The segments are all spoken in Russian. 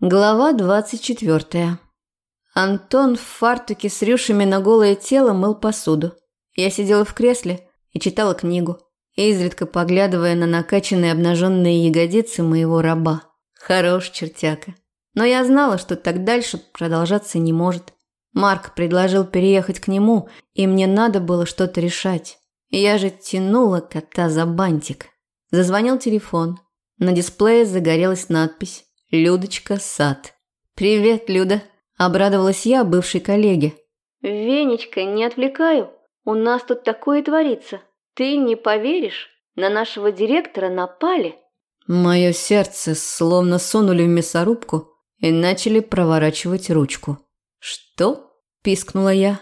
Глава 24. Антон в фартуке с рюшами на голое тело мыл посуду. Я сидела в кресле и читала книгу, изредка поглядывая на накачанные обнаженные ягодицы моего раба. Хорош чертяка. Но я знала, что так дальше продолжаться не может. Марк предложил переехать к нему, и мне надо было что-то решать. Я же тянула кота за бантик. Зазвонил телефон. На дисплее загорелась надпись Людочка Сад. «Привет, Люда!» – обрадовалась я бывшей коллеге. «Венечка, не отвлекаю. У нас тут такое творится. Ты не поверишь, на нашего директора напали». Мое сердце словно сунули в мясорубку и начали проворачивать ручку. «Что?» – пискнула я.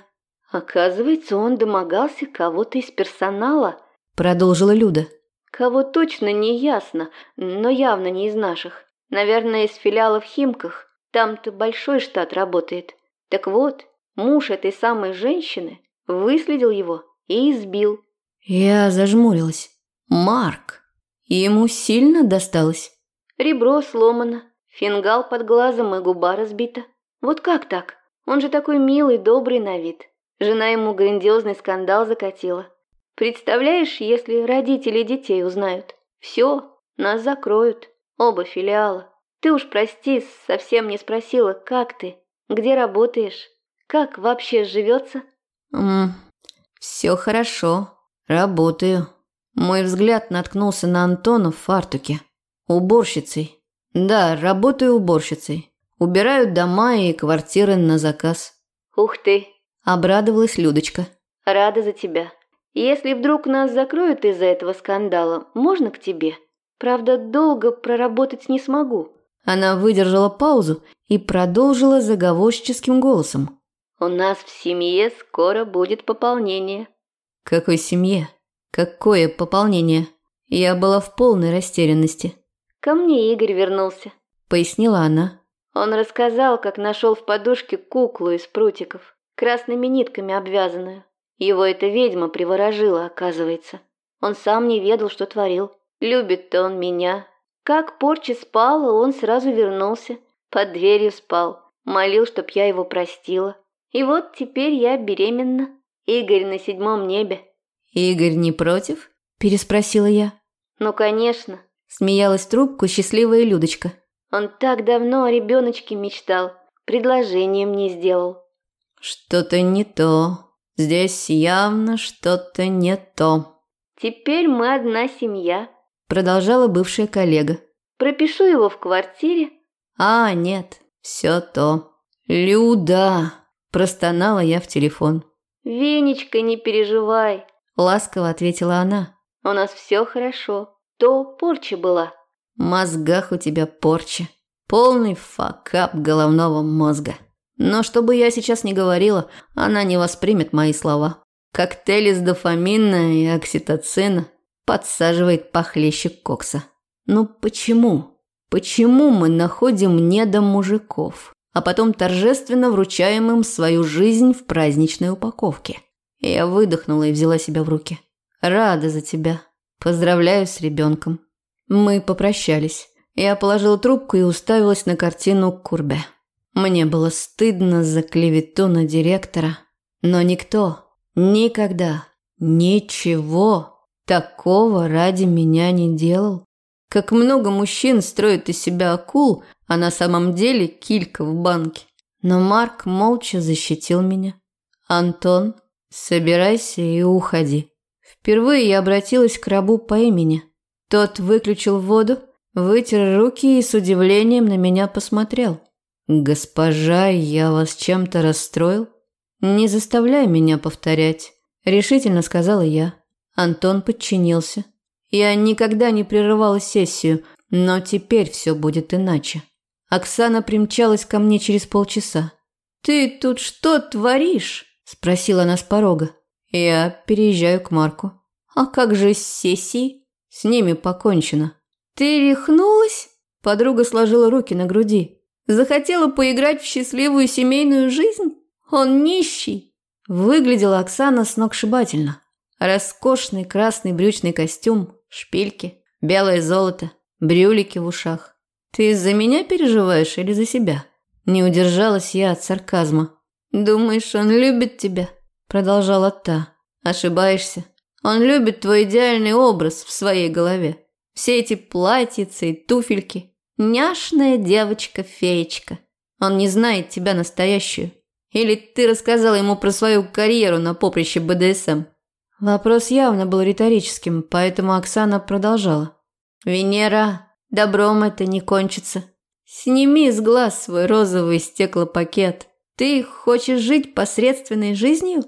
«Оказывается, он домогался кого-то из персонала», – продолжила Люда. «Кого точно не ясно, но явно не из наших. Наверное, из филиала в Химках. Там-то большой штат работает. Так вот, муж этой самой женщины выследил его и избил. Я зажмурилась. Марк. Ему сильно досталось? Ребро сломано, фингал под глазом и губа разбита. Вот как так? Он же такой милый, добрый на вид. Жена ему грандиозный скандал закатила. Представляешь, если родители детей узнают? Все, нас закроют. Оба филиала. Ты уж прости, совсем не спросила, как ты, где работаешь, как вообще живется? Mm, все хорошо, работаю. Мой взгляд наткнулся на Антона в фартуке. Уборщицей. Да, работаю уборщицей. Убираю дома и квартиры на заказ. Ух ты! Обрадовалась Людочка. Рада за тебя. Если вдруг нас закроют из-за этого скандала, можно к тебе? Правда, долго проработать не смогу. Она выдержала паузу и продолжила заговорщическим голосом. У нас в семье скоро будет пополнение. Какой семье? Какое пополнение? Я была в полной растерянности. Ко мне Игорь вернулся, пояснила она. Он рассказал, как нашел в подушке куклу из прутиков, красными нитками обвязанную. Его эта ведьма приворожила, оказывается. Он сам не ведал, что творил. Любит-то он меня. Как порча спала, он сразу вернулся. Под дверью спал. Молил, чтоб я его простила. И вот теперь я беременна. Игорь на седьмом небе. «Игорь не против?» – переспросила я. «Ну, конечно», – смеялась трубку счастливая Людочка. «Он так давно о ребеночке мечтал. Предложение мне сделал». «Что-то не то. Здесь явно что-то не то». «Теперь мы одна семья», продолжала бывшая коллега. Пропишу его в квартире. А, нет, все то. Люда, простонала я в телефон. Венечка, не переживай, ласково ответила она. У нас все хорошо. То порча была. В мозгах у тебя порча. Полный факап головного мозга. Но чтобы я сейчас не говорила, она не воспримет мои слова. Коктейль из дофамина и окситоцина подсаживает похлеще кокса. Ну почему? Почему мы находим недо мужиков, а потом торжественно вручаем им свою жизнь в праздничной упаковке? Я выдохнула и взяла себя в руки. Рада за тебя. Поздравляю с ребенком. Мы попрощались. Я положила трубку и уставилась на картину Курбе. Мне было стыдно за клевету на директора, но никто никогда ничего Такого ради меня не делал. Как много мужчин строят из себя акул, а на самом деле килька в банке. Но Марк молча защитил меня. «Антон, собирайся и уходи». Впервые я обратилась к рабу по имени. Тот выключил воду, вытер руки и с удивлением на меня посмотрел. «Госпожа, я вас чем-то расстроил?» «Не заставляй меня повторять», – решительно сказала я. Антон подчинился. Я никогда не прерывала сессию, но теперь все будет иначе. Оксана примчалась ко мне через полчаса. «Ты тут что творишь?» – спросила она с порога. «Я переезжаю к Марку». «А как же с сессией?» «С ними покончено». «Ты рехнулась?» Подруга сложила руки на груди. «Захотела поиграть в счастливую семейную жизнь? Он нищий!» Выглядела Оксана сногсшибательно. Роскошный красный брючный костюм, шпильки, белое золото, брюлики в ушах. Ты за меня переживаешь или за себя? Не удержалась я от сарказма. Думаешь, он любит тебя? Продолжала та. Ошибаешься. Он любит твой идеальный образ в своей голове. Все эти платьицы и туфельки. Няшная девочка-феечка. Он не знает тебя настоящую. Или ты рассказала ему про свою карьеру на поприще БДСМ? Вопрос явно был риторическим, поэтому Оксана продолжала. «Венера, добром это не кончится. Сними с глаз свой розовый стеклопакет. Ты хочешь жить посредственной жизнью?»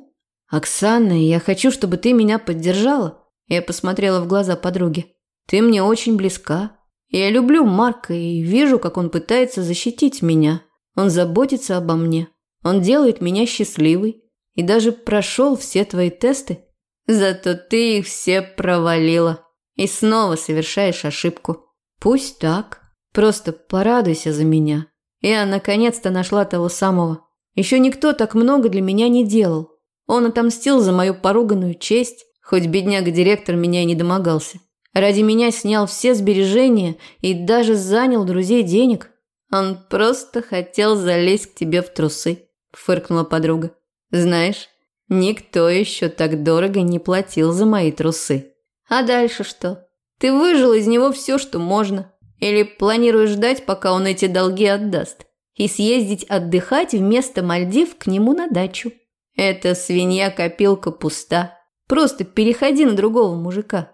«Оксана, я хочу, чтобы ты меня поддержала». Я посмотрела в глаза подруги. «Ты мне очень близка. Я люблю Марка и вижу, как он пытается защитить меня. Он заботится обо мне. Он делает меня счастливой. И даже прошел все твои тесты. Зато ты их все провалила. И снова совершаешь ошибку. Пусть так. Просто порадуйся за меня. Я наконец-то нашла того самого. Еще никто так много для меня не делал. Он отомстил за мою поруганную честь, хоть бедняга-директор меня и не домогался. Ради меня снял все сбережения и даже занял друзей денег. Он просто хотел залезть к тебе в трусы, фыркнула подруга. Знаешь, никто еще так дорого не платил за мои трусы. А дальше что? Ты выжил из него все, что можно. Или планируешь ждать, пока он эти долги отдаст, и съездить отдыхать вместо Мальдив к нему на дачу? Эта свинья-копилка пуста. Просто переходи на другого мужика.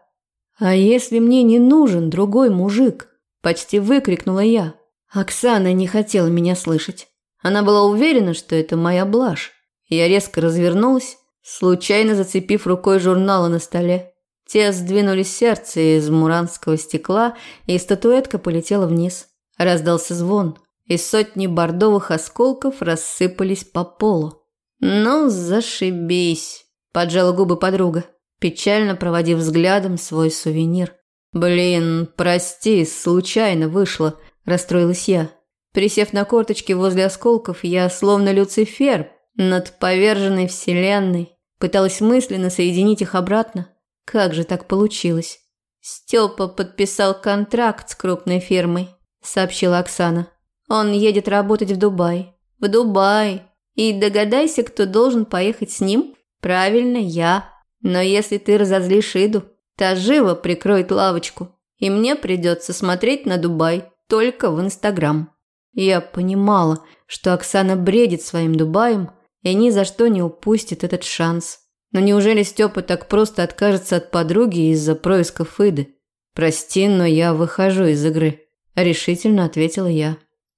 «А если мне не нужен другой мужик?» – почти выкрикнула я. Оксана не хотела меня слышать. Она была уверена, что это моя блажь. Я резко развернулась, случайно зацепив рукой журналы на столе. Те сдвинули сердце из муранского стекла, и статуэтка полетела вниз. Раздался звон, и сотни бордовых осколков рассыпались по полу. «Ну, зашибись!» – поджала губы подруга печально проводив взглядом свой сувенир. «Блин, прости, случайно вышло», – расстроилась я. Присев на корточки возле осколков, я, словно Люцифер, над поверженной вселенной, пыталась мысленно соединить их обратно. Как же так получилось? Степа подписал контракт с крупной фирмой, сообщила Оксана. Он едет работать в Дубай. В Дубай. И догадайся, кто должен поехать с ним? Правильно, я. Но если ты разозлишь Иду, та живо прикроет лавочку, и мне придется смотреть на Дубай только в Инстаграм. Я понимала, что Оксана бредит своим Дубаем и ни за что не упустит этот шанс. Но неужели Степа так просто откажется от подруги из-за происков Иды? «Прости, но я выхожу из игры», – решительно ответила я.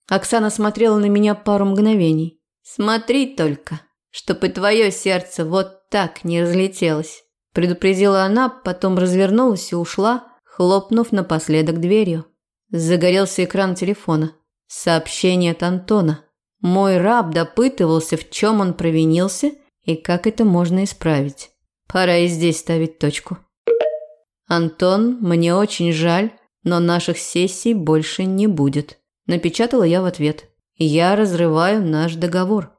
Оксана смотрела на меня пару мгновений. «Смотри только, чтоб и твое сердце вот так не разлетелась. Предупредила она, потом развернулась и ушла, хлопнув напоследок дверью. Загорелся экран телефона. Сообщение от Антона. Мой раб допытывался, в чем он провинился и как это можно исправить. Пора и здесь ставить точку. «Антон, мне очень жаль, но наших сессий больше не будет», – напечатала я в ответ. «Я разрываю наш договор».